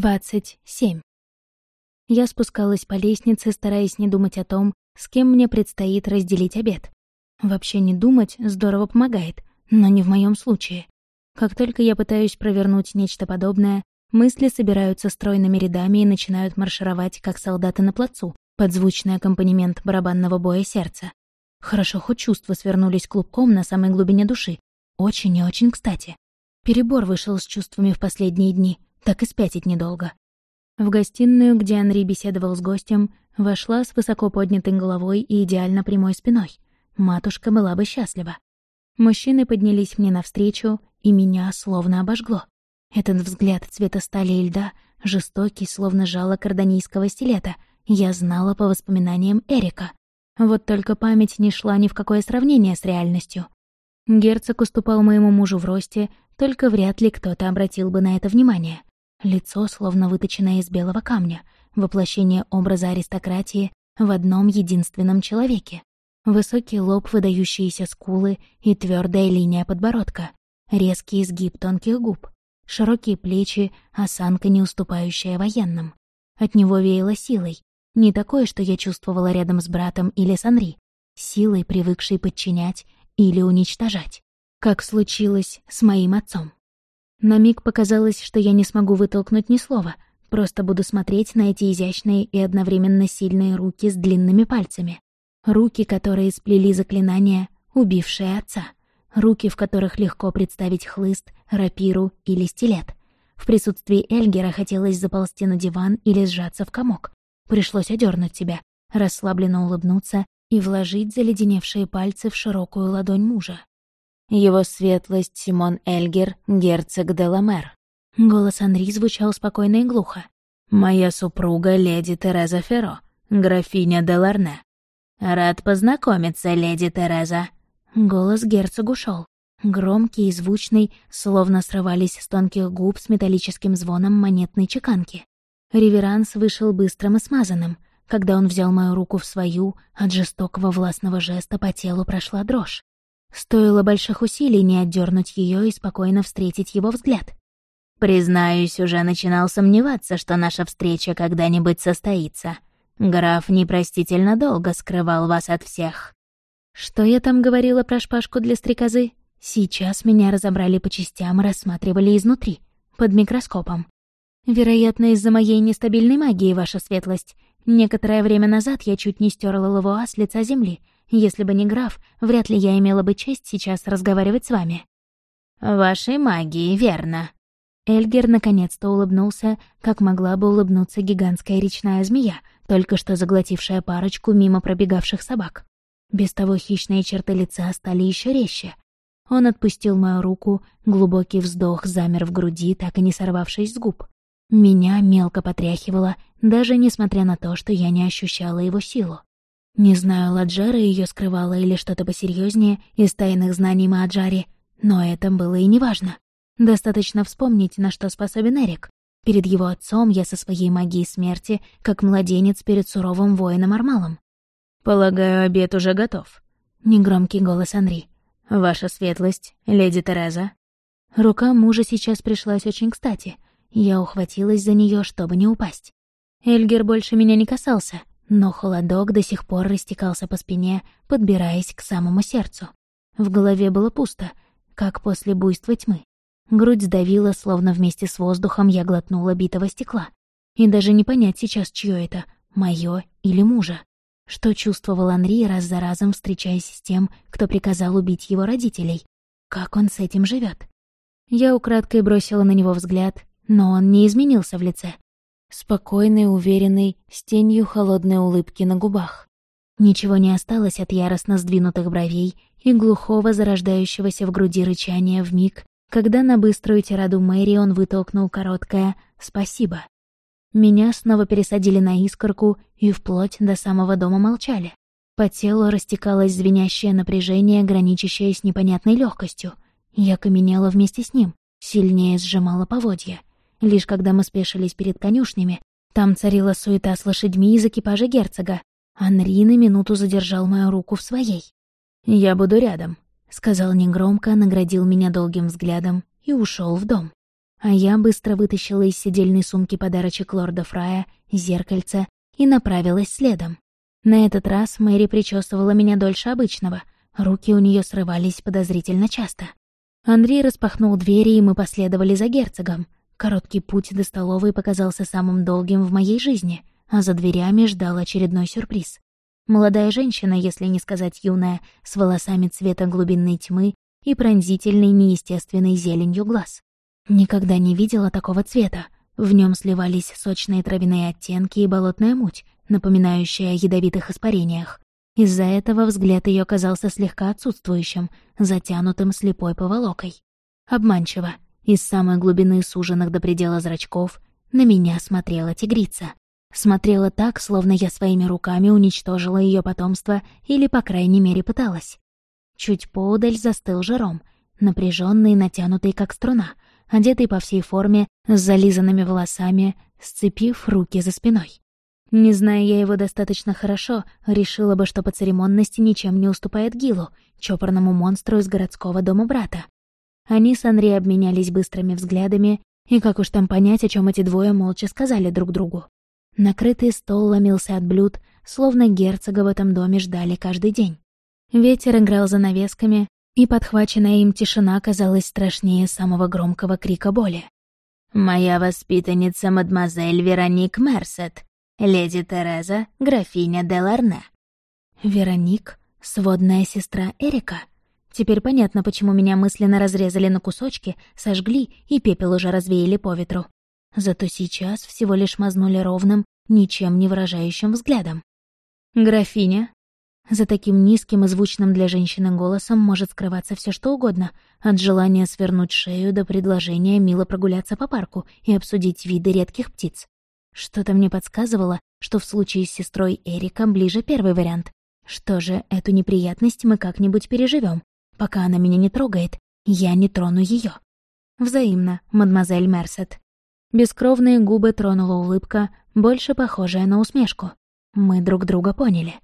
27. Я спускалась по лестнице, стараясь не думать о том, с кем мне предстоит разделить обед. Вообще не думать здорово помогает, но не в моем случае. Как только я пытаюсь провернуть нечто подобное, мысли собираются стройными рядами и начинают маршировать, как солдаты на плацу, под звучный аккомпанемент барабанного боя сердца. Хорошо, хоть чувства свернулись клубком на самой глубине души. Очень и очень кстати. Перебор вышел с чувствами в последние дни — так и спятить недолго. В гостиную, где Анри беседовал с гостем, вошла с высоко поднятой головой и идеально прямой спиной. Матушка была бы счастлива. Мужчины поднялись мне навстречу, и меня словно обожгло. Этот взгляд цвета стали и льда, жестокий, словно жало карданийского стилета, я знала по воспоминаниям Эрика. Вот только память не шла ни в какое сравнение с реальностью. Герцог уступал моему мужу в росте, только вряд ли кто-то обратил бы на это внимание. Лицо, словно выточенное из белого камня, воплощение образа аристократии в одном единственном человеке. Высокий лоб, выдающиеся скулы и твердая линия подбородка, резкий изгиб тонких губ, широкие плечи, осанка, не уступающая военным. От него веяло силой, не такое, что я чувствовала рядом с братом или с Анри, силой, привыкшей подчинять или уничтожать, как случилось с моим отцом. На миг показалось, что я не смогу вытолкнуть ни слова, просто буду смотреть на эти изящные и одновременно сильные руки с длинными пальцами. Руки, которые сплели заклинания, убившие отца. Руки, в которых легко представить хлыст, рапиру или стилет. В присутствии Эльгера хотелось заползти на диван или сжаться в комок. Пришлось одернуть себя, расслабленно улыбнуться и вложить заледеневшие пальцы в широкую ладонь мужа. Его светлость Симон Эльгер, герцог Деламер. Голос Анри звучал спокойно и глухо. «Моя супруга леди Тереза Ферро, графиня Деларне. Рад познакомиться, леди Тереза». Голос герцогу шел, Громкий и звучный, словно срывались с тонких губ с металлическим звоном монетной чеканки. Реверанс вышел быстрым и смазанным. Когда он взял мою руку в свою, от жестокого властного жеста по телу прошла дрожь. Стоило больших усилий не отдернуть ее и спокойно встретить его взгляд. «Признаюсь, уже начинал сомневаться, что наша встреча когда-нибудь состоится. Граф непростительно долго скрывал вас от всех». Что я там говорила про шпажку для стрекозы? Сейчас меня разобрали по частям и рассматривали изнутри, под микроскопом. Вероятно, из-за моей нестабильной магии, ваша светлость. Некоторое время назад я чуть не стерла Лавуа с лица земли — если бы не граф, вряд ли я имела бы честь сейчас разговаривать с вами». «Вашей магии, верно». Эльгер наконец-то улыбнулся, как могла бы улыбнуться гигантская речная змея, только что заглотившая парочку мимо пробегавших собак. Без того хищные черты лица стали еще резче. Он отпустил мою руку, глубокий вздох замер в груди, так и не сорвавшись с губ. Меня мелко потряхивало, даже несмотря на то, что я не ощущала его силу. Не знаю, Ладжара ее скрывала или что-то посерьезнее из тайных знаний Мааджари, но это было и неважно. Достаточно вспомнить, на что способен Эрик. Перед его отцом я со своей магией смерти, как младенец перед суровым воином Армалом. «Полагаю, обед уже готов», — негромкий голос Анри. «Ваша светлость, леди Тереза». Рука мужа сейчас пришлась очень кстати. Я ухватилась за нее, чтобы не упасть. Эльгер больше меня не касался, но холодок до сих пор растекался по спине, подбираясь к самому сердцу. В голове было пусто, как после буйства тьмы. Грудь сдавила, словно вместе с воздухом я глотнула битого стекла. И даже не понять сейчас, чье это, моё или мужа. Что чувствовал Анри, раз за разом встречаясь с тем, кто приказал убить его родителей. Как он с этим живет? Я украдкой бросила на него взгляд, но он не изменился в лице. Спокойный, уверенный, с тенью холодной улыбки на губах. Ничего не осталось от яростно сдвинутых бровей и глухого зарождающегося в груди рычания в миг, когда на быструю тираду Мэри он вытолкнул короткое «спасибо». Меня снова пересадили на искорку и вплоть до самого дома молчали. По телу растекалось звенящее напряжение, граничащее с непонятной легкостью. Я каменела вместе с ним, сильнее сжимала поводья. Лишь когда мы спешились перед конюшнями, там царила суета с лошадьми из экипажа герцога. Анри на минуту задержал мою руку в своей. «Я буду рядом», — сказал негромко, наградил меня долгим взглядом и ушел в дом. А я быстро вытащила из сидельной сумки подарочек лорда Фрая, зеркальце и направилась следом. На этот раз Мэри причесывала меня дольше обычного. Руки у нее срывались подозрительно часто. Андрей распахнул двери, и мы последовали за герцогом. Короткий путь до столовой показался самым долгим в моей жизни, а за дверями ждал очередной сюрприз. Молодая женщина, если не сказать юная, с волосами цвета глубинной тьмы и пронзительной неестественной зеленью глаз. Никогда не видела такого цвета. В нем сливались сочные травяные оттенки и болотная муть, напоминающая о ядовитых испарениях. Из-за этого взгляд ее казался слегка отсутствующим, затянутым слепой поволокой. Обманчиво. Из самой глубины суженных до предела зрачков на меня смотрела тигрица. Смотрела так, словно я своими руками уничтожила ее потомство или, по крайней мере, пыталась. Чуть поодаль застыл Жером, напряженный натянутый, как струна, одетый по всей форме, с зализанными волосами, сцепив руки за спиной. Не зная я его достаточно хорошо, решила бы, что по церемонности ничем не уступает Гилу, чопорному монстру из городского дома брата. Они с Анри обменялись быстрыми взглядами, и как уж там понять, о чем эти двое молча сказали друг другу. Накрытый стол ломился от блюд, словно герцога в этом доме ждали каждый день. Ветер играл за навесками, и подхваченная им тишина казалась страшнее самого громкого крика боли. «Моя воспитанница мадемуазель Вероник Мерсет», леди Тереза, графиня де Ларне. Вероник, сводная сестра Эрика. Теперь понятно, почему меня мысленно разрезали на кусочки, сожгли и пепел уже развеяли по ветру. Зато сейчас всего лишь мазнули ровным, ничем не выражающим взглядом. «Графиня?» За таким низким и звучным для женщины голосом может скрываться все что угодно, от желания свернуть шею до предложения мило прогуляться по парку и обсудить виды редких птиц. Что-то мне подсказывало, что в случае с сестрой Эрика ближе первый вариант. Что же, эту неприятность мы как-нибудь переживем. Пока она меня не трогает, я не трону ее. Взаимно, мадемуазель Мерсет. Бескровные губы тронула улыбка, больше похожая на усмешку. Мы друг друга поняли.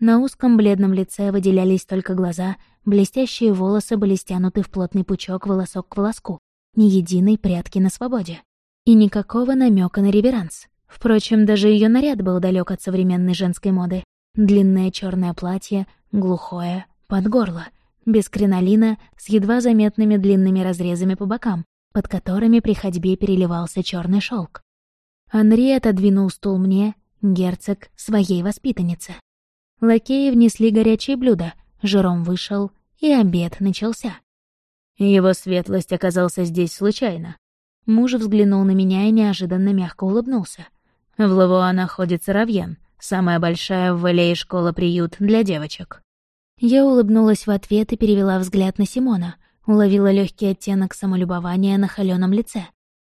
На узком бледном лице выделялись только глаза, блестящие волосы были стянуты в плотный пучок волосок к волоску, ни единой прятки на свободе. И никакого намека на реверанс. Впрочем, даже ее наряд был далек от современной женской моды. Длинное черное платье, глухое, под горло, без кринолина, с едва заметными длинными разрезами по бокам, под которыми при ходьбе переливался черный шелк. Анри отодвинул стул мне, герцог, своей воспитаннице. Лакеи внесли горячие блюда, Жером вышел, и обед начался. Его светлость оказался здесь случайно. Муж взглянул на меня и неожиданно мягко улыбнулся. В Лавуа находится Равьен, самая большая в Валее школа-приют для девочек. Я улыбнулась в ответ и перевела взгляд на Симона, уловила легкий оттенок самолюбования на холёном лице.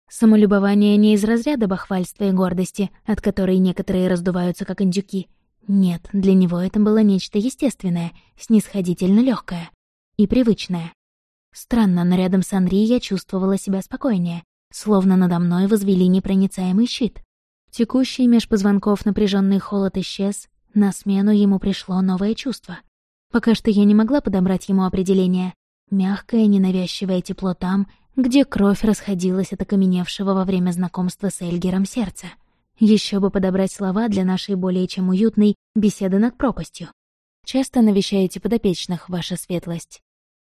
Самолюбование не из разряда бахвальства и гордости, от которой некоторые раздуваются как индюки. Нет, для него это было нечто естественное, снисходительно легкое и привычное. Странно, но рядом с Анри я чувствовала себя спокойнее, словно надо мной возвели непроницаемый щит. Текущий меж позвонков напряженный холод исчез, на смену ему пришло новое чувство. Пока что я не могла подобрать ему определение. Мягкое, ненавязчивое тепло там, где кровь расходилась от окаменевшего во время знакомства с Эльгером сердца. Еще бы подобрать слова для нашей более чем уютной беседы над пропастью. Часто навещаете подопечных, ваша светлость.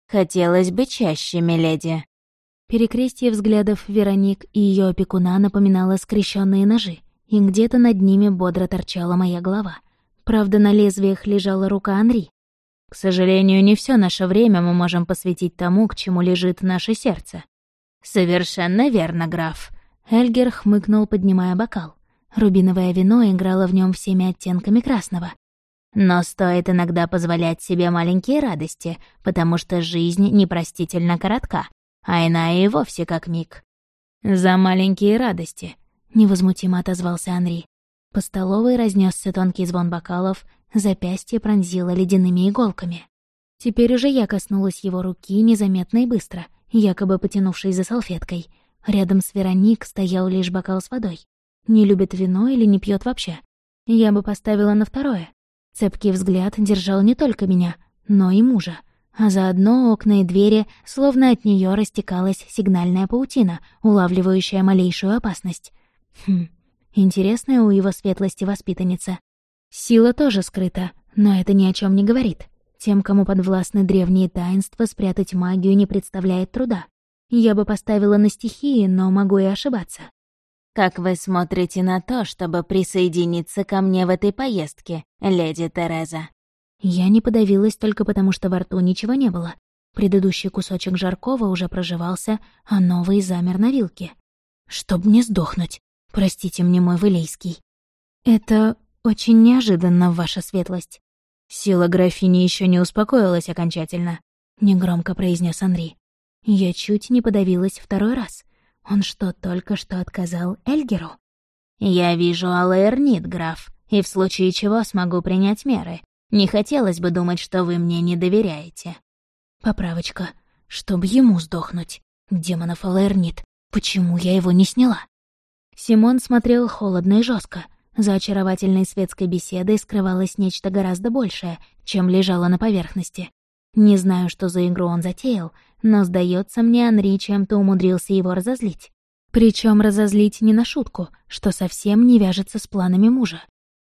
Хотелось бы чаще, миледи. Перекрестие взглядов Вероник и ее опекуна напоминало скрещенные ножи и где-то над ними бодро торчала моя голова. Правда, на лезвиях лежала рука Анри. К сожалению, не все наше время мы можем посвятить тому, к чему лежит наше сердце. Совершенно верно, граф. Эльгер хмыкнул, поднимая бокал. Рубиновое вино играло в нем всеми оттенками красного. Но стоит иногда позволять себе маленькие радости, потому что жизнь непростительно коротка, а иная и вовсе как миг. За маленькие радости, — невозмутимо отозвался Анри. По столовой разнесся тонкий звон бокалов, запястье пронзило ледяными иголками. Теперь уже я коснулась его руки незаметно и быстро, якобы потянувшись за салфеткой. Рядом с Вероник стоял лишь бокал с водой. Не любит вино или не пьет вообще. Я бы поставила на второе. Цепкий взгляд держал не только меня, но и мужа. а заодно окна и двери, словно от нее растекалась сигнальная паутина, улавливающая малейшую опасность. Хм, интересная у его светлости воспитанница. Сила тоже скрыта, но это ни о чем не говорит. Тем, кому подвластны древние таинства, спрятать магию не представляет труда. Я бы поставила на стихии, но могу и ошибаться. «Как вы смотрите на то, чтобы присоединиться ко мне в этой поездке, леди Тереза?» Я не подавилась только потому, что во рту ничего не было. Предыдущий кусочек жаркого уже проживался, а новый замер на вилке. «Чтоб не сдохнуть. Простите мне, мой Вылейский. Это очень неожиданно, ваша светлость». Сила графини еще не успокоилась окончательно, негромко произнес Анри. Я чуть не подавилась второй раз. Он что, только что отказал Эльгеру? «Я вижу Алаэрнит, граф, и в случае чего смогу принять меры. Не хотелось бы думать, что вы мне не доверяете». Поправочка. Чтоб ему сдохнуть. Демонов Алаэрнит. Почему я его не сняла? Симон смотрел холодно и жестко. За очаровательной светской беседой скрывалось нечто гораздо большее, чем лежало на поверхности. Не знаю, что за игру он затеял, но, сдается мне, Анри чем-то умудрился его разозлить. Причем разозлить не на шутку, что совсем не вяжется с планами мужа.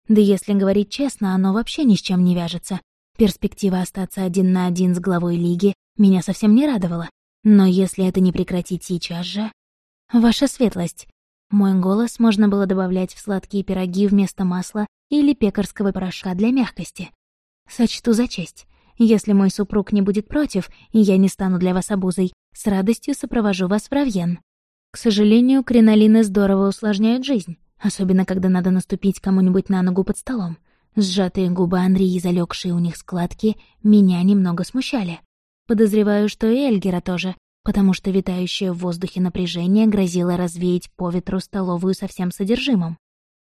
Да если говорить честно, оно вообще ни с чем не вяжется. Перспектива остаться один на один с главой Лиги меня совсем не радовала. Но если это не прекратить сейчас же... Ваша светлость, мой голос можно было добавлять в сладкие пироги вместо масла или пекарского порошка для мягкости. Сочту за честь. Если мой супруг не будет против, и я не стану для вас обузой, с радостью сопровожу вас в Равьен. К сожалению, кринолины здорово усложняют жизнь, особенно когда надо наступить кому-нибудь на ногу под столом. Сжатые губы Анри и залегшие у них складки меня немного смущали. Подозреваю, что и Эльгера тоже, потому что витающее в воздухе напряжение грозило развеять по ветру столовую со всем содержимым.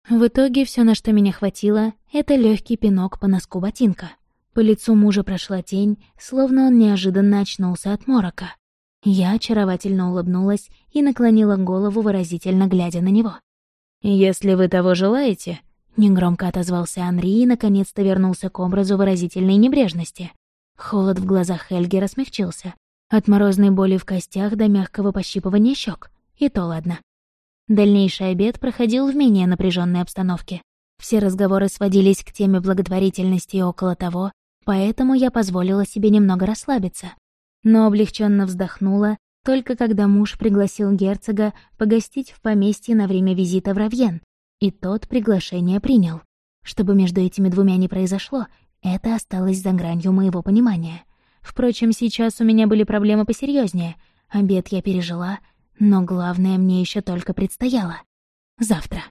В итоге все, на что меня хватило, это легкий пинок по носку ботинка. По лицу мужа прошла тень, словно он неожиданно очнулся от морока. Я очаровательно улыбнулась и наклонила голову, выразительно глядя на него. «Если вы того желаете», — негромко отозвался Анри и наконец-то вернулся к образу выразительной небрежности. Холод в глазах Хельгера смягчился. От морозной боли в костях до мягкого пощипывания щек. И то ладно. Дальнейший обед проходил в менее напряженной обстановке. Все разговоры сводились к теме благотворительности и около того, поэтому я позволила себе немного расслабиться. Но облегченно вздохнула, только когда муж пригласил герцога погостить в поместье на время визита в Равьен, и тот приглашение принял. Чтобы между этими двумя не произошло, это осталось за гранью моего понимания. Впрочем, сейчас у меня были проблемы посерьезнее. Обед я пережила, но главное мне еще только предстояло. Завтра.